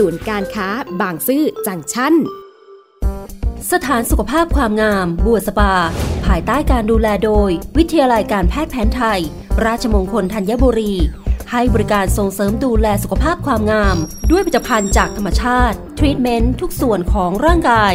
ศูนย์การค้าบางซื่อจังชั้น สถานสุขภาพความงาม บัวสปา ภายใต้การดูแลโดย วิทยาลัยการแพทย์แผนไทย ราชมงคลธัญบุรี ให้บริการส่งเสริมดูแลสุขภาพความงาม ด้วยผลิตภัณฑ์จากธรรมชาติ ทรีตเมนต์ทุกส่วนของร่างกาย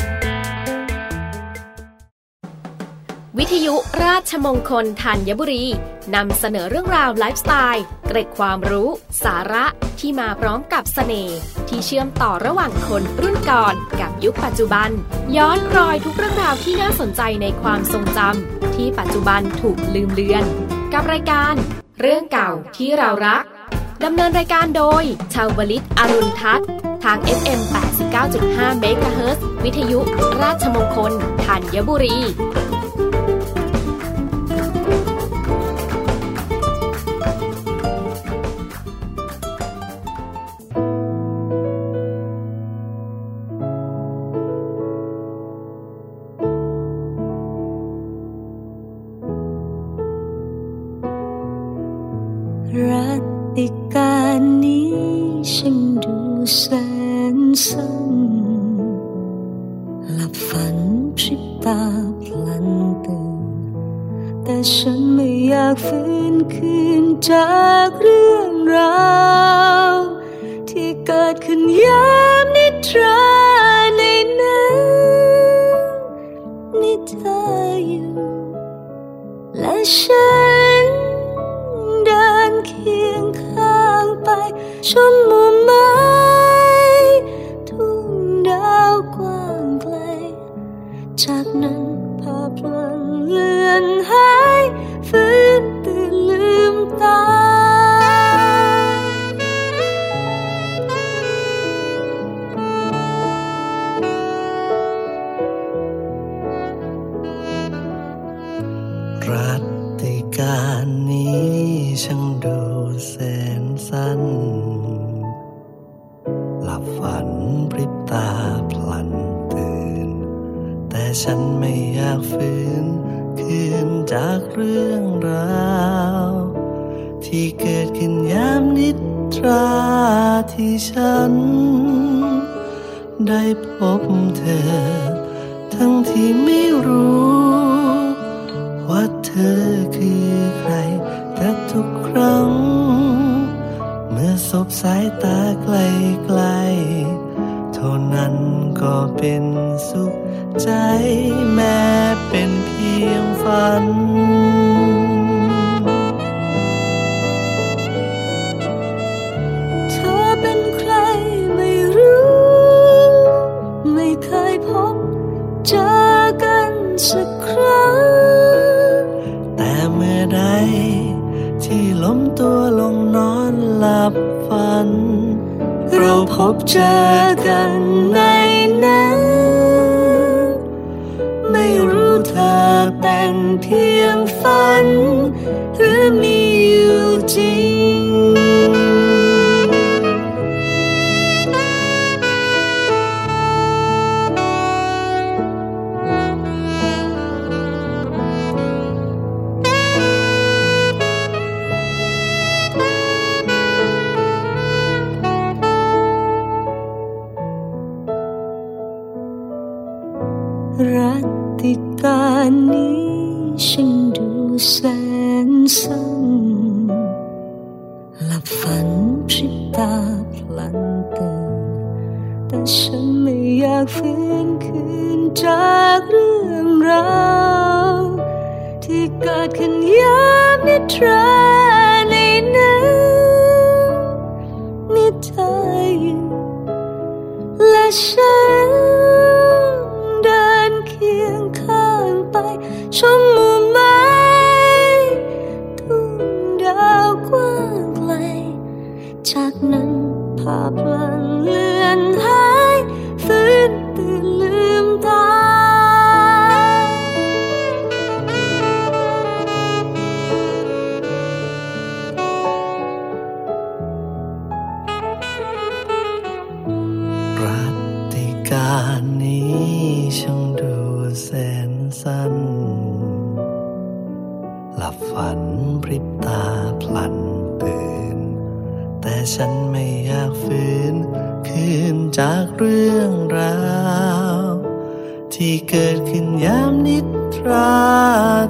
1991 ทยุราชมงคลธัญบุรี นำเสนอเรื่องราวไลฟ์สไตล์ เกร็ดความรู้ สาระที่มาพร้อมกับเสน่ห์ที่เชื่อมต่อระหว่างคนรุ่นก่อนกับยุคปัจจุบัน ย้อนรอยทุกเรื่องราวที่น่าสนใจในความทรงจำที่ปัจจุบันถูกลืมเลือน กับรายการ เรื่องเก่าที่เรารักดำเนินรายการโดย ชาวลิตอรุณทัศน์ ทาง FM 89.5 MHz วิทยุราชมงคลธัญบุรี รัติการนี้ฉันดูแสนสั้นหลับฝันพริบตาพลันตื่น แต่ฉันไม่อยากฟื้นคืนจากเรื่องราวที่เกิดขึ้นยามนิทราในนั้นมีเธออยู่และฉัน ชมมุมไม้ทุ่งดาวกว้างไกล จากนั้นภาพลันเลือนหายฟื้นตื่นลืมตา รัตติ การนี้ช่างดูแสนสั้น หลับฝันพริบตาพลันตื่น แต่ฉันไม่อยากฟื้น คืนจากเรื่องราว ที่เกิดขึ้นยามนิทราที่ฉัน ได้พบเธอ ทั้งที่ไม่รู้ ว่าเธอ ครั้ง เมื่อสบสายตาไกลๆเท่านั้นก็เป็นสุขใจแม้เป็นเพียงฝัน พบเจอกันในนั้น ไม่รู้เธอเป็นเพียงฝัน หรือมีอยู่จริง พริบตาพลันตื่นแต่ฉันไม่อยากฟื้นคืนจากเรื่องราวที่เกิดขึ้นยามนิทราในนั้น ฝันพริบตาพลันตื่น แต่ฉันไม่อยากฟื้น คืนจากเรื่องราว ที่เกิดขึ้นยามนิทรา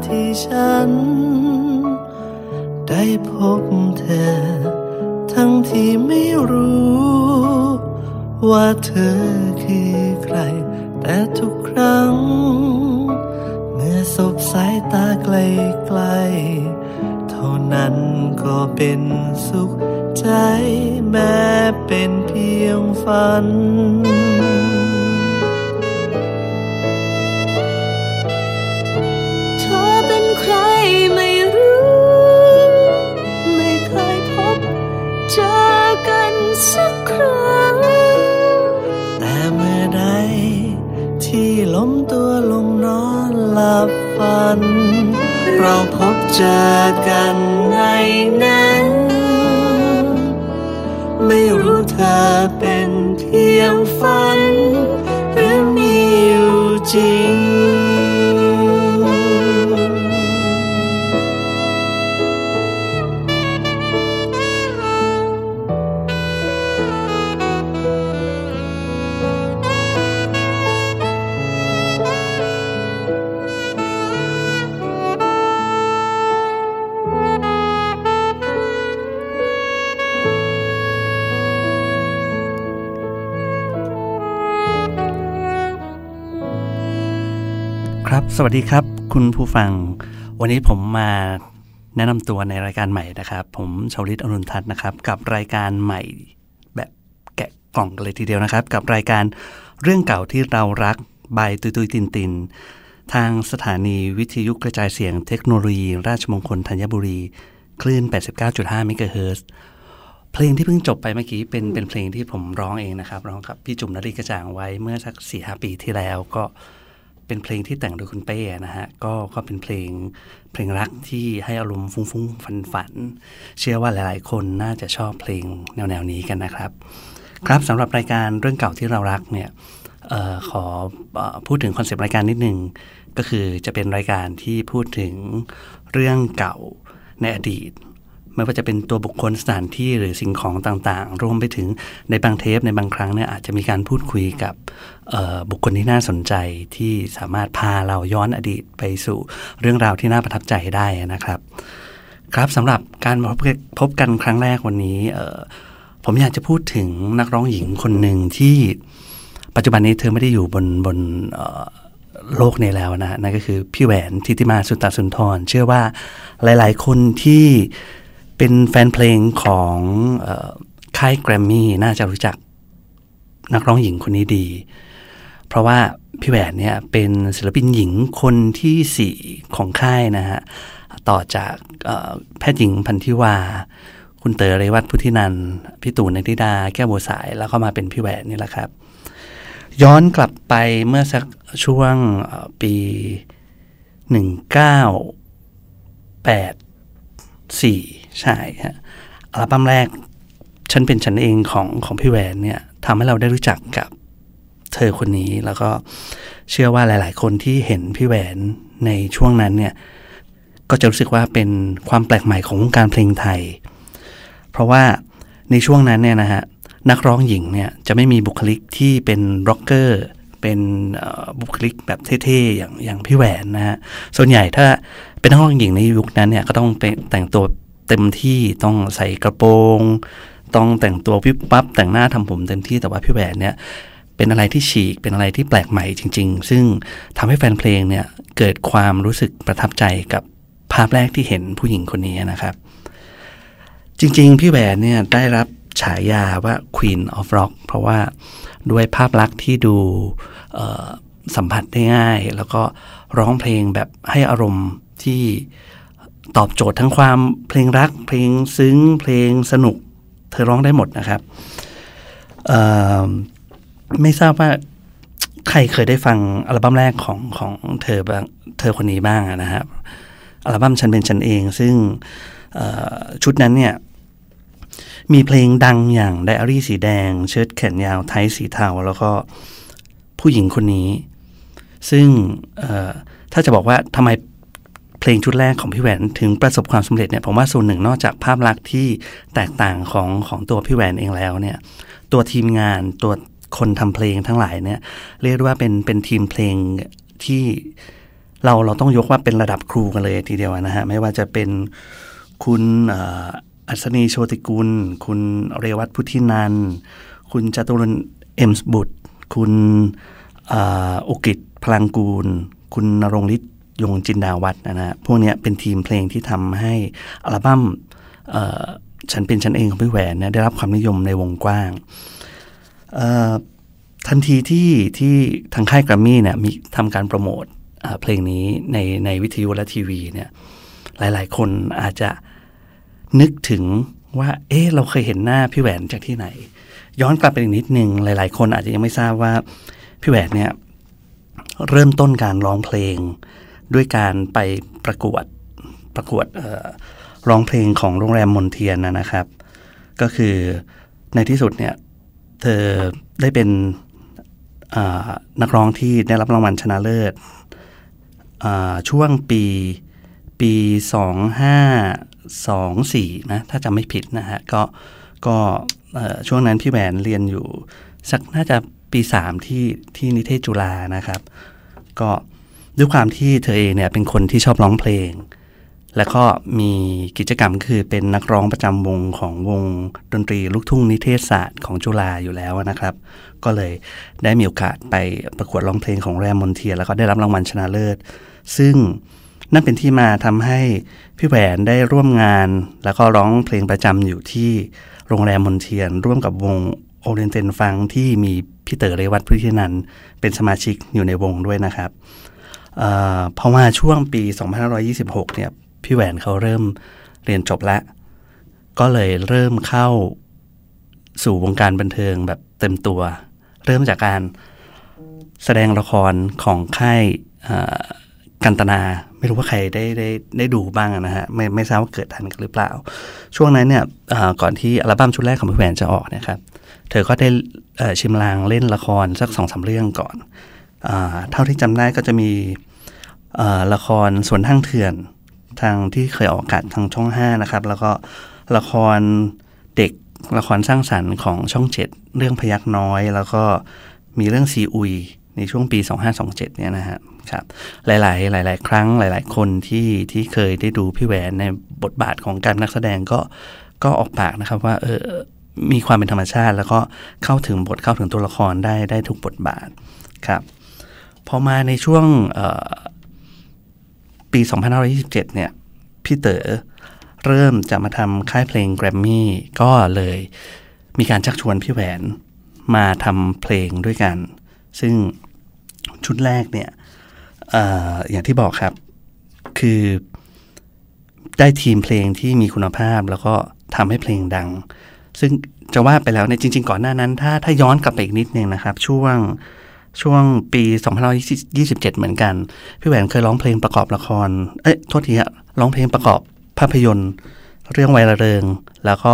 ที่ฉัน ได้พบเธอ ทั้งที่ไม่รู้ ว่าเธอคือใคร แต่ทุกครั้ง สบสายตาไกลๆเท่านั้นก็เป็นสุขใจแม้เป็นเพียงฝัน หลับฝัน เราพบเจอกันในนั้น ไม่รู้เธอเป็นเพียงฝัน หรือมีอยู่จริง วัสดีครับ คุณผู้ฟัง วันนี้ผมมาแนะนำตัวในรายการใหม่นะครับ ผมชาวลิตอรุณทัศน์นะครับ กับรายการใหม่แบบแกะกล่องกันเลยทีเดียวนะครับ กับรายการเรื่องเก่าที่เรารักบายตุยตุยตินตินทางสถานีวิทยุกระจายเสียงเทคโนโลยี ราชมงคลธัญบุรี คลื่น 89.5 เมกะเฮิร์เพลงที่เพิ่งจบไปเมื่อกี้เป็นเป็นเพลงที่ผมร้องเองนะครับ ร้องกับพี่จุ๋มนรีกระจ่างไว้เมื่อสักสี่ห้าปีที่แล้วก็ เป็นเพลงที่แต่งโดยคุณเป้นะฮะก็ก็เป็นเพลงเพลงรักที่ให้อารมณ์ฟุ้งฟุ้งฝันฝัน เชื่อว่าหลาย ๆ คนน่าจะชอบเพลงแนวแนวๆนี้กันนะครับ ครับสำหรับรายการเรื่องเก่าที่เรารักเนี่ยออขอเออพูดถึงคอนเซปต์รายการนิดนึงก็คือจะเป็นรายการที่พูดถึงเรื่องเก่าในอดีต ไม่ว่าจะเป็นตัวบุคคลสถานที่หรือสิ่งของต่างๆ รวมไปถึงในบางเทปในบางครั้งเนี่ยอาจจะมีการพูดคุยกับบุคคลที่น่าสนใจที่สามารถพาเราย้อนอดีตไปสู่เรื่องราวที่น่าประทับใจได้นะครับ ครับสำหรับการพบพบกันครั้งแรกวันนี้ ผมอยากจะพูดถึงนักร้องหญิงคนหนึ่งที่ปัจจุบันนี้เธอไม่ได้อยู่บนบนโลกนี้แล้วนะนั่นก็คือพี่แหวนทิติมาสุตตสุนทร เชื่อว่าหลาย ๆ คนที่ เป็นแฟนเพลงของค่ายแกรมมี่น่าจะรู้จักนักร้องหญิงคนนี้ดี เพราะว่าพี่แหวนเนี่ยเป็นศิลปินหญิงคนที่สี่ของค่ายนะฮะ ต่อจากแพทย์หญิงพันธิวา คุณเตอ๋อเรวัตพุทธินันพี่ตู่นนทิดา แก้วบัวสาย แล้วเข้ามาเป็นพี่แหวนนี่แหละครับ ย้อนกลับไปเมื่อสักช่วงปี 1984 ใช่ฮะอัลบั้มแรก ฉันเป็นฉันเองของของพี่แหวนเนี่ยทำให้เราได้รู้จักกับเธอคนนี้แล้วก็เชื่อว่าหลาย ๆ คนที่เห็นพี่แหวนในช่วงนั้นเนี่ยก็จะรู้สึกว่าเป็นความแปลกใหม่ของวงการเพลงไทย เพราะว่าในช่วงนั้นเนี่ยนะฮะนักร้องหญิงเนี่ยจะไม่มีบุคลิกที่เป็นร็อกเกอร์เป็นบุคลิกแบบเท่ๆอย่างอย่างพี่แหวนนะฮะส่วนใหญ่ถ้าเป็นนักร้องหญิงในยุคนั้นเนี่ยก็ต้องเป็นแต่งตัว เต็มที่ต้องใส่กระโปรง ต้องแต่งตัววิบปั๊บแต่งหน้าทำผมเต็มที่แต่ว่าพี่แหวนเนี่ยเป็นอะไรที่ฉีกเป็นอะไรที่แปลกใหม่จริง ๆ ซึ่งทำให้แฟนเพลงเนี่ยเกิดความรู้สึกประทับใจกับภาพแรกที่เห็นผู้หญิงคนนี้นะครับ จริง ๆ พี่แหวนเนี่ยได้รับฉายาว่า Queen of Rock เพราะว่าด้วยภาพลักษณ์ที่ดูสัมผัสได้ง่าย แล้วก็ร้องเพลงแบบให้อารมณ์ที่ ตอบโจทย์ทั้งความเพลงรัก เพลงซึ้ง เพลงสนุก เธอร้องได้หมดนะครับไม่ทราบว่าใครเคยได้ฟังอัลบั้มแรกของของเธอบ้างเธอคนนี้บ้างนะครับ อัลบั้มฉันเป็นฉันเอง ซึ่งชุดนั้นเนี่ยมีเพลงดังอย่างไดอารี่สีแดง เชิ้ตแขนยาวไทสีเทาแล้วก็ผู้หญิงคนนี้ ซึ่งถ้าจะบอกว่าทำไม เพลงชุดแรกของพี่แหวนถึงประสบความสำเร็จเนี่ยผมว่าส่วนหนึ่งนอกจากภาพลักษณ์ที่แตกต่างของของตัวพี่แหวนเองแล้วเนี่ยตัวทีมงานตัวคนทำเพลงทั้งหลายเนี่ยเรียกว่าเป็นเป็นทีมเพลงที่เราเราต้องยกว่าเป็นระดับครูกันเลยทีเดียวนะฮะไม่ว่าจะเป็นคุณอัศนีโชติกุล คุณเรวัตพุทธินัน คุณจตุรนเอ็มส์บุตร คุณอุกิตพลังกูล คุณนรงฤทธิ์ ยงจินดาวัฒนะฮะพวกนี้เป็นทีมเพลงที่ทำให้อัลบั้มฉันเป็นฉันเองของพี่แหวนเนี่ยได้รับความนิยมในวงกว้างทันทีที่ที่ทางค่ายกรามี่เนี่ยมีทำการโปรโมทเพลงนี้ในในวิทยุและทีวีเนี่ยหลาย ๆ คนอาจจะนึกถึงว่า เอ๊ะเราเคยเห็นหน้าพี่แหวนจากที่ไหน ย้อนกลับไปอีกนิดนึงหลาย ๆ คนอาจจะยังไม่ทราบว่าพี่แหวนเนี่ยเริ่มต้นการร้องเพลง ด้วยการไปประกวดประกวดร้องเพลงของโรงแรมมนเทียนนะครับ ก็คือในที่สุดเนี่ยเธอได้เป็นนักร้องที่ได้รับรางวัลชนะเลิศช่วงปีปีสองห้าสองสี่นะถ้าจำไม่ผิดนะฮะก็ก็ช่วงนั้นพี่แหวนเรียนอยู่ สักน่าจะปีสามที่ที่นิเทศจุฬานะครับ ก็ ด้วยความที่เธอเองเนี่ยเป็นคนที่ชอบร้องเพลง แล้วก็มีกิจกรรมคือเป็นนักร้องประจำวงของวงดนตรีลูกทุ่งนิเทศศาสตร์ของจุฬาอยู่แล้วนะครับ ก็เลยได้มีโอกาสไปประกวดร้องเพลงของแรมมอนเทีย แล้วก็ได้รับรางวัลชนะเลิศ ซึ่งนั่นเป็นที่มาทำให้พี่แหวนได้ร่วมงาน แล้วก็ร้องเพลงประจำอยู่ที่โรงแรมมนเทียน ร่วมกับวงโอเรนเตนฟังที่มีพี่เต๋อเรวัตพุทธินันเป็นสมาชิกอยู่ในวงด้วยนะครับ พราะว่าช่วงปี 2526 เนี่ย พี่แหวนเขาเริ่มเรียนจบแล้ว ก็เลยเริ่มเข้าสู่วงการบันเทิงแบบเต็มตัว เริ่มจากการแสดงละครของค่ายกันตนา ไม่รู้ว่าใครได้ได้ได้ดูบ้างนะฮะ ไม่ไม่ทราบว่าเกิดทันกันหรือเปล่า ช่วงนั้นเนี่ยก่อนที่อัลบั้มชุดแรกของพี่แหวนจะออกนะครับ เธอก็ได้ชิมลางเล่นละครสักสองสาเรื่องก่อนอเท่าที่จำได้ก็จะมี ละครสวนทางเถื่อนทางที่เคยออกอากาศทางช่อง 5 นะครับ แล้วก็ละครเด็กละครสร้างสรรค์ของช่อง 7 เรื่องพยักน้อย แล้วก็มีเรื่องซีอุยในช่วงปี 2527 เนี่ยนะฮะครับหลาย ๆ หลาย ๆ ครั้งหลาย ๆ คนที่ที่เคยได้ดูพี่แหวนในบทบาทของการนักแสดงก็ก็ออกปากนะครับว่าเออมีความเป็นธรรมชาติ แล้วก็เข้าถึงบทเข้าถึงตัวละครได้ได้ทุกบทบาทครับพอมาในช่วง ปี 2527 เนี่ย พี่เต๋อเริ่มจะมาทำค่ายเพลงแกรมมี่ก็เลยมีการชักชวนพี่แหวนมาทำเพลงด้วยกัน ซึ่งชุดแรกเนี่ยออย่างที่บอกครับ คือได้ทีมเพลงที่มีคุณภาพแล้วก็ทำให้เพลงดัง ซึ่งจะว่าไปแล้วในจริง ๆ ก่อนหน้านั้น ถ้าถ้าย้อนกลับไปอีกนิดนึงนะครับ ช่วง ช่วงปี2527 เหมือนกัน พี่แหวนเคยร้องเพลงประกอบละคร เอ้ยโทษทีฮะร้องเพลงประกอบภาพยนตร์ เรื่องไวระเริง แล้วก็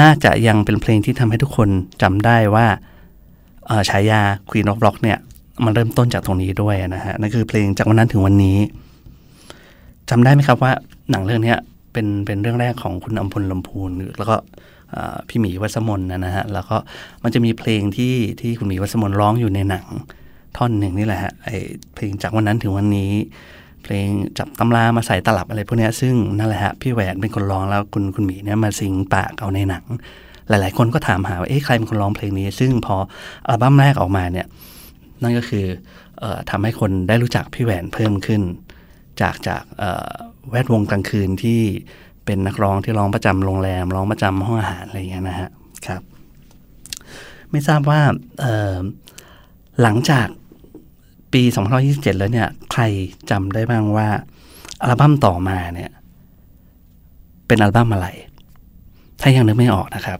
น่าจะยังเป็นเพลงที่ทำให้ทุกคนจำได้ว่าฉายา Queen of Rock เนี่ย มันเริ่มต้นจากตรงนี้ด้วยนะฮะนั่นคือเพลงจากวันนั้นถึงวันนี้จำได้ไหมครับว่าหนังเรื่องนี้เป็นเป็นเรื่องแรกของคุณอัมพลลำพูนแล้วก็ พี่หมีวัสมนนะฮะแล้วก็มันจะมีเพลงที่ที่คุณหมีวัสมนร้องอยู่ในหนังท่อนหนึ่งนี่แหละฮะไอเพลงจากวันนั้นถึงวันนี้ เพลงจับตำรามาใส่ตลับอะไรพวกนี้ซึ่งนั่นแหละฮะพี่แหวนเป็นคนร้องแล้วคุณคุณหมีเนี่ยมาสิงปากเอาในหนัง หลาย ๆ คนก็ถามหาว่าเอ๊ะใครเป็นคนร้องเพลงนี้ ซึ่งพออัลบั้มแรกออกมาเนี่ยนั่นก็คืออทำให้คนได้รู้จักพี่แหวนเพิ่มขึ้น จากจากแวดวงกลางคืนที่ เป็นนักร้องที่ร้องประจำโรงแรมร้องประจำห้องอาหารอะไรอย่างเงี้ยนะฮะครับ ไม่ทราบว่าหลังจากปี2027 แล้วเนี่ย ใครจำได้บ้างว่า อัลบั้มต่อมาเนี่ย เป็นอัลบั้มอะไร ถ้ายังนึกไม่ออกนะครับ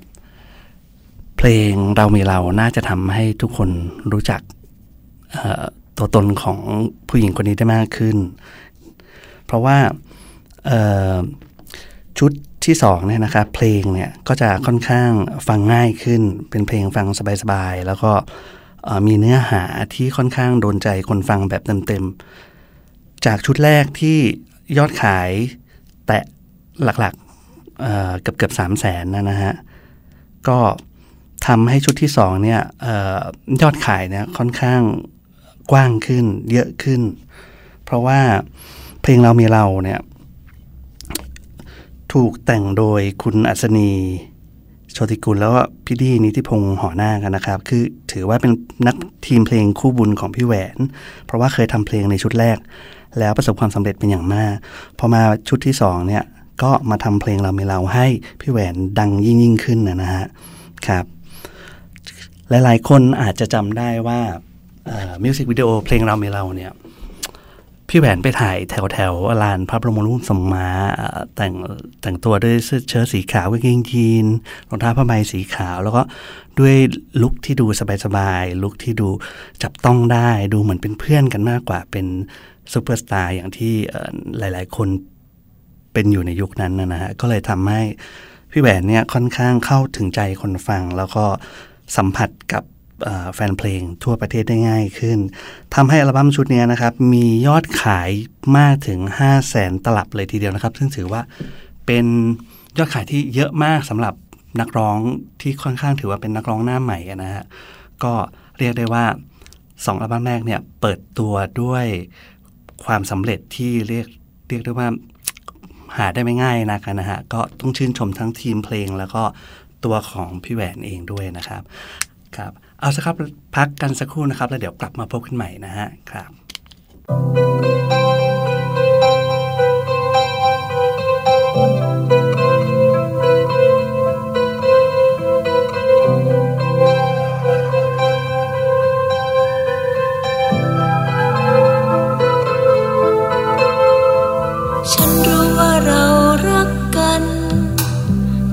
เพลงเรามีเราน่าจะทำให้ทุกคนรู้จักตัวตนของผู้หญิงคนนี้ได้มากขึ้น เพราะว่า ชุดที่สองเนี่ยนะครับเพลงเนี่ยก็จะค่อนข้างฟังง่ายขึ้น เป็นเพลงฟังสบายๆ แล้วก็มีเนื้อหาที่ค่อนข้างโดนใจคนฟังแบบเต็มๆ จากชุดแรกที่ยอดขายแตะหลักๆเกือบเกือบสามแสนนะนะฮะ ก็ทำให้ชุดที่สองเนี่ยยอดขายเนี่ยค่อนข้างกว้างขึ้นเยอะขึ้น เพราะว่าเพลงเรามีเราเนี่ย ถูกแต่งโดยคุณอัศนีโชติกุลแล้วก็พี่ดีนิติพงศ์หอหน้ากันนะครับ คือถือว่าเป็นนักทีมเพลงคู่บุญของพี่แหวน เพราะว่าเคยทำเพลงในชุดแรก แล้วประสบความสำเร็จเป็นอย่างมาก พอมาชุดที่สองเนี่ยก็มาทำเพลงเราไม่เราให้พี่แหวนดังยิ่งยิ่งขึ้นนะฮะครับ หลายๆคนอาจจะจำได้ว่ามิวสิกวิดีโอเพลงเราไม่เราเนี่ย พี่แหวนไปถ่ายแถวแถวลานพระบรมรูปสมมาแต่งแต่งตัวด้วยเสื้อเชิ้ตสีขาวกางเกงยีนรองเท้าผ้าใบสีขาว แล้วก็ด้วยลุคที่ดูสบายๆลุคที่ดูจับต้องได้ดูเหมือนเป็นเพื่อนกันมากกว่าเป็นซูเปอร์สตาร์อย่างที่หลาย ๆ คนเป็นอยู่ในยุคนั้นนะฮะก็เลยทำให้พี่แหวนเนี่ยค่อนข้างเข้าถึงใจคนฟัง แล้วก็สัมผัสกับ แฟนเพลงทั่วประเทศได้ง่ายขึ้นทำให้อัลบั้มชุดนี้นะครับ มียอดขายมากถึง 5 0 0แสนตลับเลยทีเดียวนะครับ ซึ่งถือว่าเป็นยอดขายที่เยอะมากสำหรับนักร้องที่ค่อนข้างถือว่าเป็นนักร้องหน้าใหม่นะฮะก็เรียกได้ว่าสองอัลบั้มแรกเนี่ยเปิดตัวด้วยความสำเร็จที่เรียกเรียกได้ว่าหาได้ไม่ง่ายนะกันนะฮะก็ต้องชื่นชมทั้งทีมเพลงแล้วก็ตัวของพี่แหวนเองด้วยนะครับครับ เอาสักครับพักกันสักครู่นะครับ แล้วเดี๋ยวกลับมาพบกันใหม่นะฮะครับ ฉันรู้ว่าเรารักกัน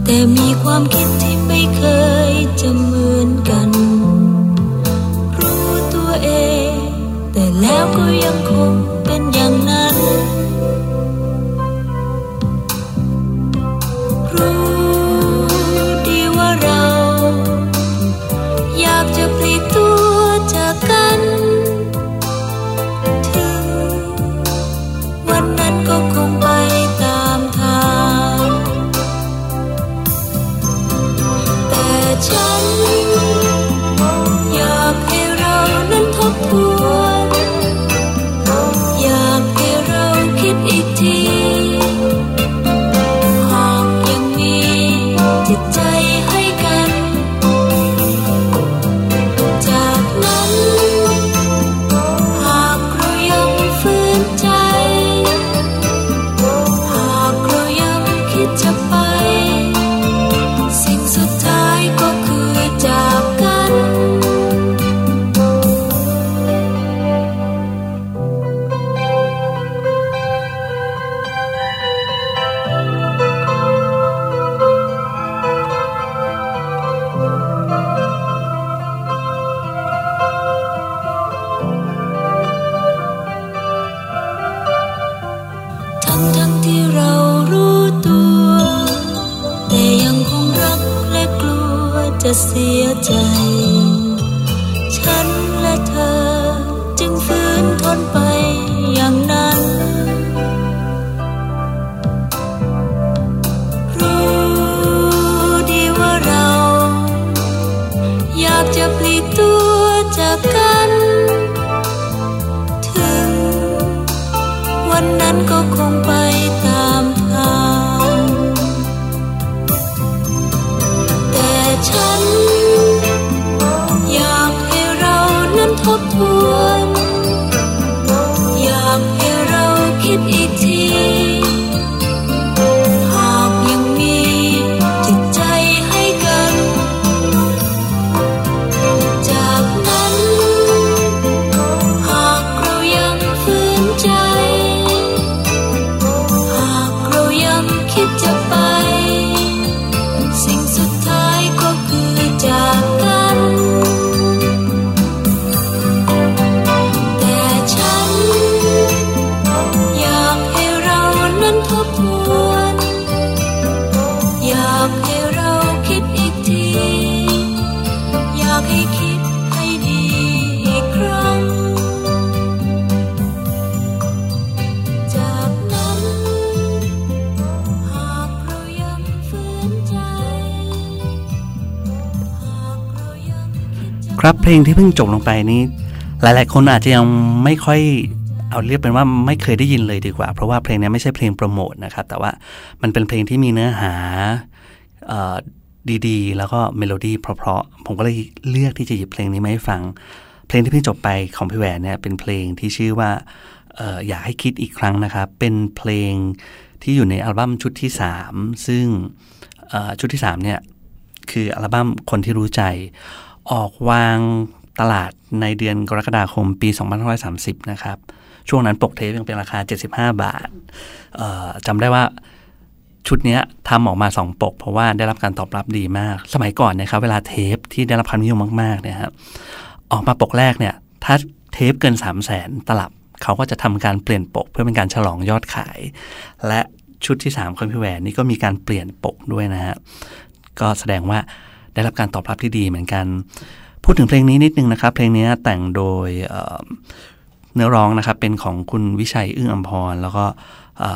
แต่มีความคิด วันนั้ เพลงที่เพิ่งจบลงไปนี้ หลาย ๆ คนอาจจะยังไม่ค่อยเอาเรียกเป็นว่าไม่เคยได้ยินเลยดีกว่า เพราะว่าเพลงนี้ไม่ใช่เพลงโปรโมทนะครับ แต่ว่ามันเป็นเพลงที่มีเนื้อหาอดีๆ แล้วก็เมโลดี้เพราะๆ ผมก็เลยเลือกที่จะหยิบเพลงนี้มาให้ฟัง เพลงที่เพิ่งจบไปของพี่แหวนเนี่ยเป็นเพลงที่ชื่อว่าอออยากให้คิดอีกครั้งนะครับ เป็นเพลงที่อยู่ในอัลบั้มชุดที่ 3 ซึ่งชุดที่3เนี่ยคืออัลบั้มคนที่รู้ใจ ออกวางตลาดในเดือนกรกฎาคมปี2530 นะครับ ช่วงนั้นปกเทปยังเป็นราคา 75 บาทจำได้ว่าชุดนี้ทำออกมา 2 ปก เพราะว่าได้รับการตอบรับดีมาก สมัยก่อนนะครับ เวลาเทปที่ได้รับความนิยมมากๆเนี่ยครับออกมาปกแรกเนี่ย ถ้าเทปเกิน 3 0 0แสนตลับเขาก็จะทำการเปลี่ยนปก เพื่อเป็นการฉลองยอดขาย และชุดที่3ของพี่แหวนนี่ก็มีการเปลี่ยนปกด้วยนะฮะก็แสดงว่า ได้รับการตอบรับที่ดีเหมือนกัน พูดถึงเพลงนี้นิดนึงนะครับ เพลงนี้แต่งโดยเเนื้อร้องนะครับเป็นของคุณวิชัยอึ้งอัมพร แล้วก็อ่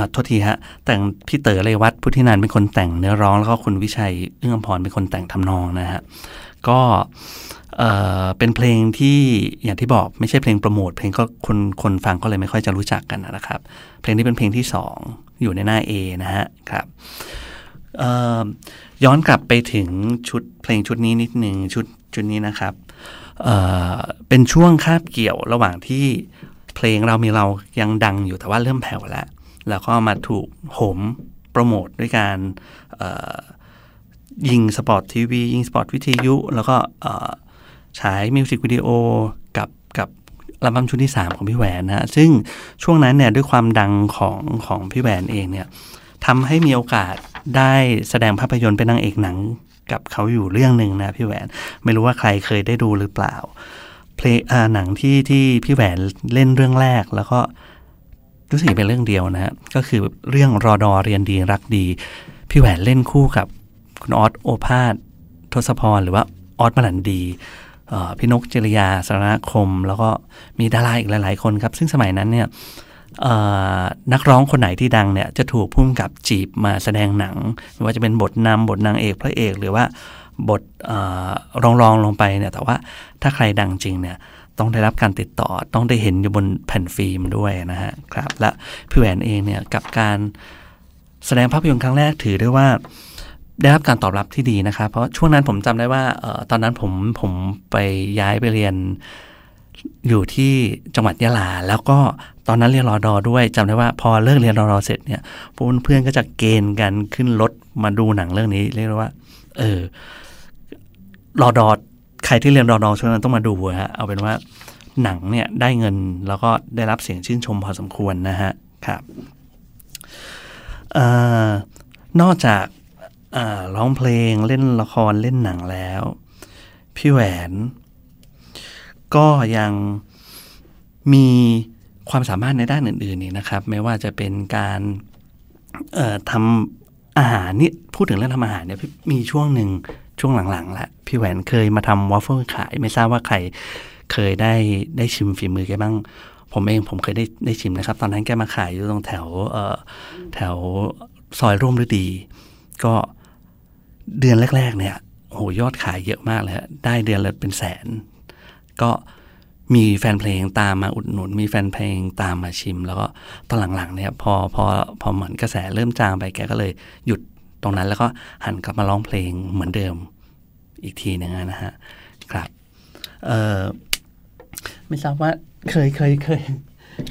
าโทษทีฮะ แต่งพี่เต๋อเรวัตพุทธินันเป็นคนแต่งเนื้อร้อง แล้วก็คุณวิชัยอึ้งอัมพรเป็นคนแต่งทำนองนะฮะก็เอ่อเป็นเพลงที่อย่างที่บอกไม่ใช่เพลงโปรโมทเพลงก็คนคนฟังก็เลยไม่ค่อยจะรู้จักกันนะครับ เพลงนี้เป็นเพลงที่สองอยู่ในหน้า A นะฮะครับเอ่อ ย้อนกลับไปถึงชุดเพลงชุดนี้นิดหนึ่งชุดชุดนี้นะครับเอ่อเป็นช่วงคาบเกี่ยวระหว่างที่เพลงเรามีเรายังดังอยู่แต่ว่าเริ่มแผ่วแล้ว แล้วก็มาถูกโหมโปรโมทด้วยการยิง spot ทีวียิง spot วิทยุ แล้วก็ฉายมิวสิกวิดีโอกับกับอัลบั้มชุดที่ 3 ของพี่แหวนนะฮะซึ่งช่วงนั้นเนี่ยด้วยความดังของของพี่แหวนเองเนี่ย ทำให้มีโอกาสได้แสดงภาพยนตร์เป็นนางเอกหนังกับเขาอยู่เรื่องหนึ่งนะพี่แหวน ไม่รู้ว่าใครเคยได้ดูหรือเปล่า เพลงหนังที่ที่พี่แหวนเล่นเรื่องแรกแล้วก็รู้สึกเป็นเรื่องเดียวนะฮะก็คือเรื่องรอดอเรียนดีรักดี พี่แหวนเล่นคู่กับคุณออสโอภาสทศพรหรือว่าออสมลันดีพี่นกจริยาสารคม แล้วก็มีดาราอีกหลาย ๆ คนครับ ซึ่งสมัยนั้นเนี่ย นักร้องคนไหนที่ดังเนี่ยจะถูกพุ่มกับจีบมาแสดงหนังไม่ว่าจะเป็นบทนำบทนางเอกพระเอกหรือว่าบทรองรองลงไปเนี่ยแต่ว่าถ้าใครดังจริงเนี่ยต้องได้รับการติดต่อต้องได้เห็นอยู่บนแผ่นฟิล์มด้วยนะฮะครับและพี่แหวนเองเนี่ยกับการแสดงภาพยนตร์ครั้งแรกถือได้ว่าได้รับการตอบรับที่ดีนะครับ เพราะช่วงนั้นผมจำได้ว่าออตอนนั้นผมผมไปย้ายไปเรียน อยู่ที่จังหวัดยะลา แล้วก็ตอนนั้นเรียนรอดอด้วยจำได้ว่าพอเลิกเรียนรอดอเสร็จเนี่ยพวกเพื่อนก็จะเกณฑ์กันขึ้นรถมาดูหนังเรื่องนี้ เรียกว่า เออรอดอใครที่เรียนรอดอช่วงนั้นต้องมาดูฮะเอาเป็นว่าหนังเนี่ยได้เงินแล้วก็ได้รับเสียงชื่นชมพอสมควรนะฮะครับออนอกจากร้องเพลงเล่นละครเล่นหนังแล้ว พี่แหวน ก็ยังมีความสามารถในด้านอื่นๆนี่นะครับ ไม่ว่าจะเป็นการเอ่อทำอาหารนี่พูดถึงเรื่องทำอาหารเนี่ยมีช่วงหนึ่งช่วงหลังๆแล้วพี่แหวนเคยมาทำวอฟเฟิลขาย ไม่ทราบว่าใครเคยได้ได้ชิมฝีมือแกบ้าง ผมเองผมเคยได้ได้ชิมนะครับ ตอนนั้นแกมาขายอยู่ตรงแถวเออแถวซอยร่วมฤดี ก็เดือนแรก ๆ เนี่ยโอ้โหยอดขายเยอะมากเลยฮะได้เดือนละเป็นแสน ก็มีแฟนเพลงตามมาอุดหนุน มีแฟนเพลงตามมาชิม แล้วก็ตอนหลังๆเนี่ยพอพอพอเหมือนกระแสเริ่มจางไปแกก็เลยหยุดตรงนั้น แล้วก็หันกลับมาร้องเพลงเหมือนเดิมอีกทีหนึงนะฮะครับเออไม่ทราบว่าเคยเคยเคย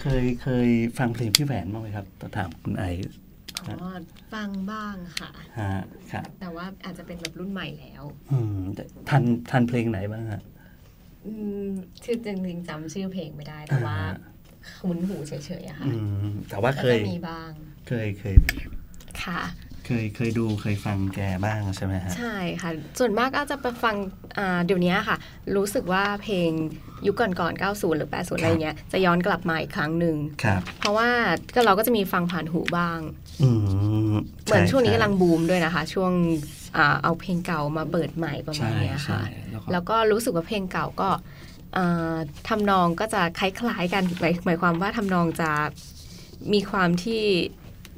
เคยเคยฟังเพลงพี่แหวนบ้างไหมครับต้องถามคุณไออ๋อฟังบ้างค่ะฮะครับแต่ว่าอาจจะเป็นแบบรุ่นใหม่แล้ว อืมแต่ทันทันเพลงไหนบ้างฮะอืม ชื่อจริงๆจำชื่อเพลงไม่ได้แต่ว่าอ่าคุ้นหูเฉยๆอะค่ะอืมแต่ว่าก็เคยจะมีบ้าง เคยเคยค่ะ เคยเคยดูเคยฟังแกบ้างใช่ไหมฮะใช่ค่ะ ส่วนมากก็จะไปฟังอ่าเดี๋ยวนี้ค่ะ รู้สึกว่าเพลงยุคก่อนๆ90 หรือ 80 อะไรเงี้ย จะย้อนกลับมาอีกครั้งหนึ่งครับเพราะว่าก็เราก็จะมีฟังผ่านหูบ้างอืมเหมือนใช่วงนี้กำลังบูมด้วยนะคะ ช่วงอ่าเอาเพลงเก่ามาเปิดใหม่ประมาณใช่เนี้ยค่ะใช่แล้วก็แล้วก็รู้สึกว่าเพลงเก่าก็อ่าทำนองก็จะคล้ายๆกันหมายหมายความว่าทำนองจะมีความที่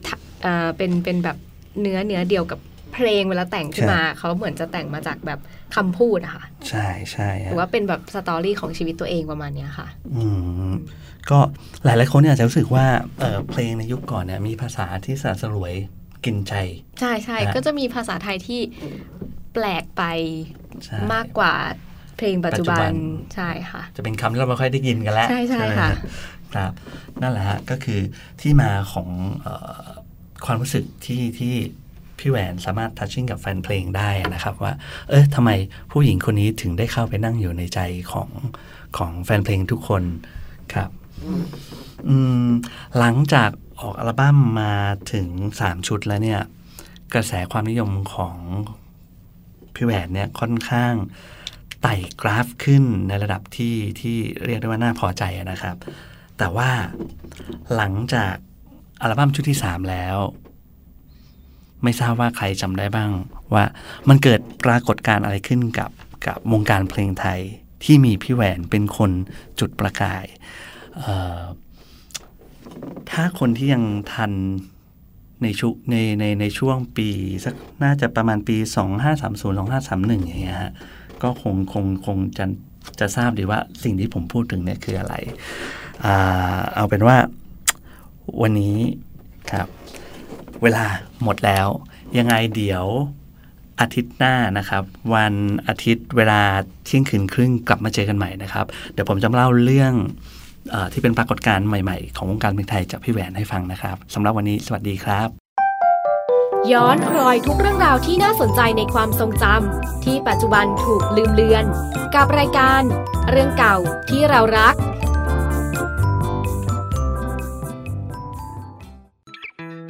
ทะอ่าเป็นเป็นแบบเนื้อเนื้อเดียวกับเพลงเวลาแต่งขึ้นมา เขาเหมือนจะแต่งมาจากแบบคำพูดอะค่ะใช่ใช่หฮะรือว่าเป็นแบบสตอรี่ของชีวิตตัวเองประมาณเนี้ยค่ะ อืมก็หลายหลายๆคนเนี่ยอาจจะรู้สึกว่าเออเพลงในยุคก่อนเนี่ยมีภาษาที่สะสลวย กินใจ ใช่ใช่ฮะก็จะมีภาษาไทยที่แปลกไปใช่มากกว่าเพลงปัจจุบัปัจจุบันนใช่ค่ะ จะเป็นคำที่เราไม่ค่อยได้ยินกันแล้วใช่ใช่ไหมค่ะฮครับนั่นแหละฮะก็คือที่มาของเออความรู้สึกที่ที่พี่แหวนสามารถทัชชิ่งกับแฟนเพลงได้นะครับ ว่า เออทำไมผู้หญิงคนนี้ถึงได้เข้าไปนั่งอยู่ในใจของของแฟนเพลงทุกคนครับอืมหลังจาก ออกอัลบั้มมาถึงสามชุดแล้วเนี่ย กระแสความนิยมของพี่แหวนเนี่ยค่อนข้างไต่กราฟขึ้นในระดับที่ที่เรียกได้ว่าน่าพอใจนะครับ แต่ว่าหลังจากอัลบั้มชุดที่สามแล้ว ไม่ทราบว่าใครจำได้บ้าง ว่ามันเกิดปรากฏการณ์อะไรขึ้นกับกับวงการเพลงไทยที่มีพี่แหวนเป็นคนจุดประกายเถ้าคนที่ยังทันในชุในในในช่วงปีสักน่าจะประมาณปี 2530 2531 อย่างเงี้ยฮะก็คงคงคงจะจะทราบดีว่าสิ่งที่ผมพูดถึงเนี่ยคืออะไรอ่าเอาเป็นว่าวันนี้ครับ เวลาหมดแล้ว ยังไงเดี๋ยวอาทิตย์หน้านะครับ วันอาทิตย์เวลาเที่ยงคืนครึ่งกลับมาเจอกันใหม่นะครับ เดี๋ยวผมจะมาเล่าเรื่อง ที่เป็นปรากฏการณ์ใหม่ๆ ของวงการเพลงไทยจากพี่แหวนให้ฟังนะครับสำหรับวันนี้สวัสดีครับ ย้อนรอยทุกเรื่องราวที่น่าสนใจในความทรงจำที่ปัจจุบันถูกลืมเลือน กับรายการ เรื่องเก่าที่เรารัก